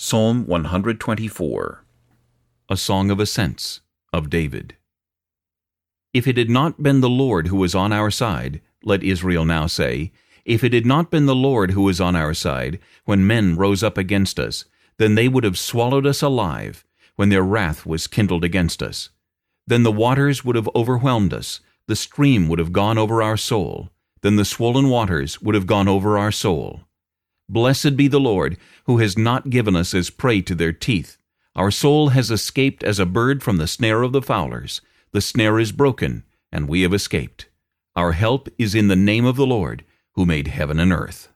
Psalm 124 A Song of Ascents of David If it had not been the Lord who was on our side, let Israel now say, if it had not been the Lord who was on our side, when men rose up against us, then they would have swallowed us alive, when their wrath was kindled against us. Then the waters would have overwhelmed us, the stream would have gone over our soul, then the swollen waters would have gone over our soul. Blessed be the Lord, who has not given us as prey to their teeth. Our soul has escaped as a bird from the snare of the fowlers. The snare is broken, and we have escaped. Our help is in the name of the Lord, who made heaven and earth.